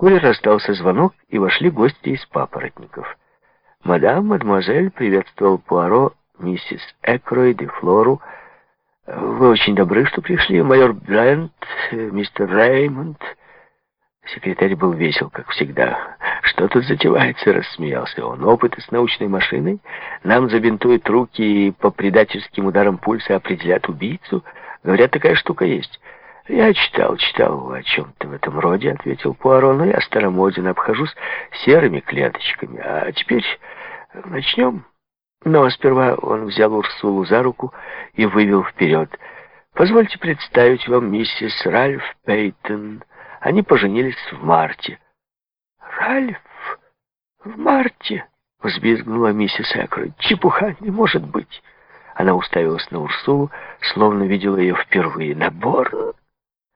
Вскоре раздался звонок, и вошли гости из папоротников. «Мадам, мадемуазель», — приветствовал Пуаро, миссис Экройд и Флору. «Вы очень добры, что пришли, майор Брент, мистер Реймонд». Секретарь был весел, как всегда. «Что тут затевается?» — рассмеялся он. «Опыты с научной машиной? Нам забинтуют руки и по предательским ударам пульса определят убийцу? Говорят, такая штука есть». «Я читал, читал о чем-то в этом роде», — ответил Пуаро, «но я старомоден, обхожусь серыми клеточками. А теперь начнем». Но сперва он взял Урсулу за руку и вывел вперед. «Позвольте представить вам миссис Ральф Пейтон. Они поженились в марте». «Ральф? В марте?» — взвизгнула миссис Экройд. «Чепуха не может быть!» Она уставилась на Урсулу, словно видела ее впервые. «Набор?»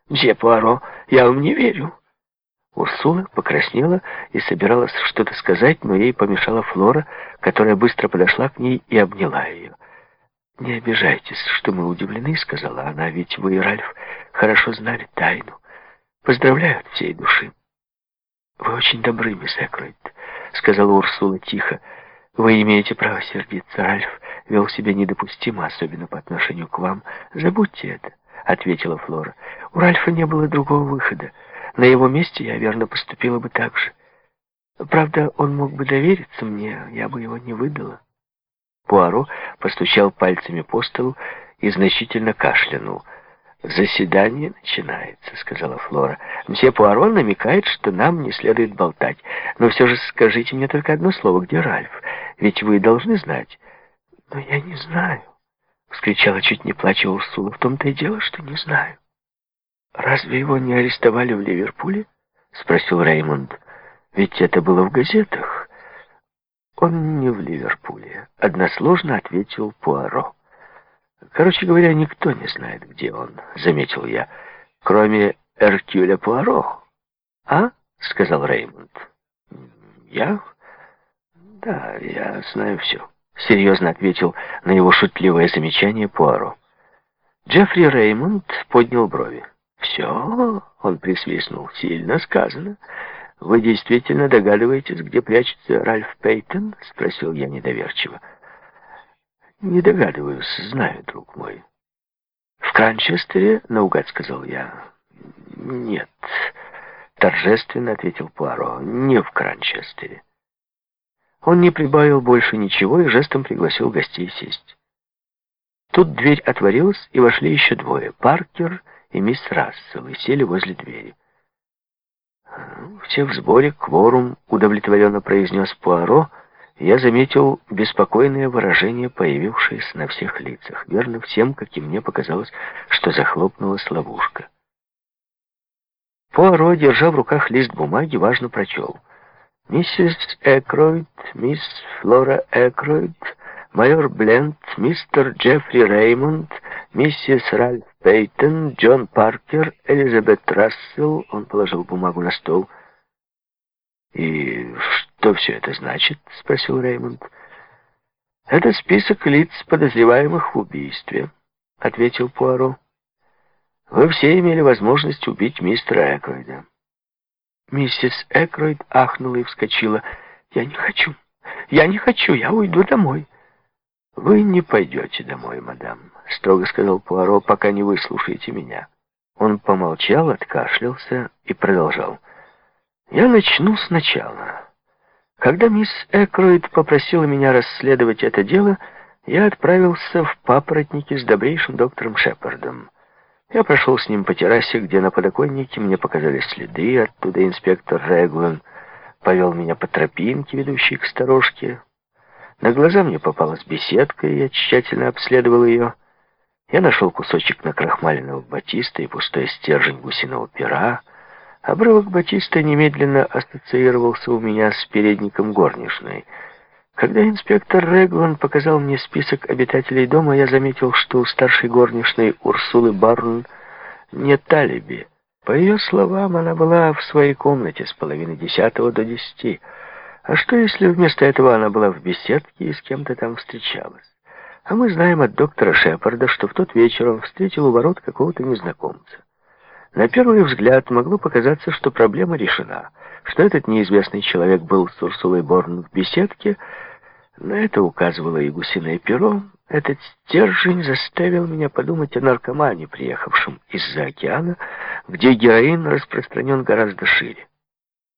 «Мсье Пуаро, я вам не верю». Урсула покраснела и собиралась что-то сказать, но ей помешала Флора, которая быстро подошла к ней и обняла ее. «Не обижайтесь, что мы удивлены», — сказала она, — «ведь вы и Ральф хорошо знали тайну. Поздравляю от всей души». «Вы очень добры, мисс Экройд», — сказала Урсула тихо. «Вы имеете право сердиться. Ральф вел себя недопустимо, особенно по отношению к вам. Забудьте это». — ответила Флора. «У Ральфа не было другого выхода. На его месте я верно поступила бы так же. Правда, он мог бы довериться мне, я бы его не выдала». Пуаро постучал пальцами по столу и значительно кашлянул. «Заседание начинается», — сказала Флора. «Мсье Пуаро намекает, что нам не следует болтать. Но все же скажите мне только одно слово, где Ральф? Ведь вы должны знать». «Но я не знаю». Вскричала чуть не плача Урсула. В том-то и дело, что не знаю. Разве его не арестовали в Ливерпуле? Спросил Реймонд. Ведь это было в газетах. Он не в Ливерпуле. Односложно ответил Пуаро. Короче говоря, никто не знает, где он, заметил я, кроме Эркюля Пуаро. А? Сказал Реймонд. Я? Да, я знаю все. — серьезно ответил на его шутливое замечание Пуаро. Джеффри Реймонд поднял брови. «Все?» — он присвистнул. «Сильно сказано. Вы действительно догадываетесь, где прячется Ральф Пейтон?» — спросил я недоверчиво. «Не догадываюсь, знаю, друг мой». «В Кранчестере?» — наугад сказал я. «Нет», — торжественно ответил Пуаро. «Не в Кранчестере». Он не прибавил больше ничего и жестом пригласил гостей сесть. Тут дверь отворилась, и вошли еще двое, Паркер и мисс Рассел, и сели возле двери. «Все в сборе, кворум», — удовлетворенно произнес Пуаро, я заметил беспокойное выражение, появившееся на всех лицах. Верно всем, как и мне показалось, что захлопнулась ловушка. Пуаро, держа в руках лист бумаги, важно прочел — Миссис Экройд, мисс Флора Экройд, майор Бленд, мистер Джеффри Реймонд, миссис Ральф Пейтон, Джон Паркер, Элизабет Рассел. Он положил бумагу на стол. «И что все это значит?» — спросил Реймонд. «Это список лиц, подозреваемых в убийстве», — ответил Пуаро. «Вы все имели возможность убить мистера Экройда». Миссис Экройд ахнула и вскочила. «Я не хочу! Я не хочу! Я уйду домой!» «Вы не пойдете домой, мадам», — строго сказал Пуаро, «пока не выслушаете меня». Он помолчал, откашлялся и продолжал. «Я начну сначала. Когда мисс Экройд попросила меня расследовать это дело, я отправился в папоротники с добрейшим доктором Шепардом. Я прошел с ним по террасе, где на подоконнике мне показались следы, оттуда инспектор Реглан повел меня по тропинке, ведущей к сторожке. На глаза мне попалась беседка, и я тщательно обследовал ее. Я нашел кусочек накрахмаленного батиста и пустой стержень гусиного пера. Обрывок батиста немедленно ассоциировался у меня с передником горничной — когда инспектор Реглан показал мне список обитателей дома, я заметил, что у старшей горничной Урсулы Барн нет алиби. По ее словам, она была в своей комнате с половины десятого до десяти. А что, если вместо этого она была в беседке и с кем-то там встречалась? А мы знаем от доктора Шепарда, что в тот вечер он встретил у ворот какого-то незнакомца. На первый взгляд могло показаться, что проблема решена, что этот неизвестный человек был с Урсулой Борн в беседке, на это указывало и гусиное перо. Этот стержень заставил меня подумать о наркомане, приехавшем из-за океана, где героин распространен гораздо шире.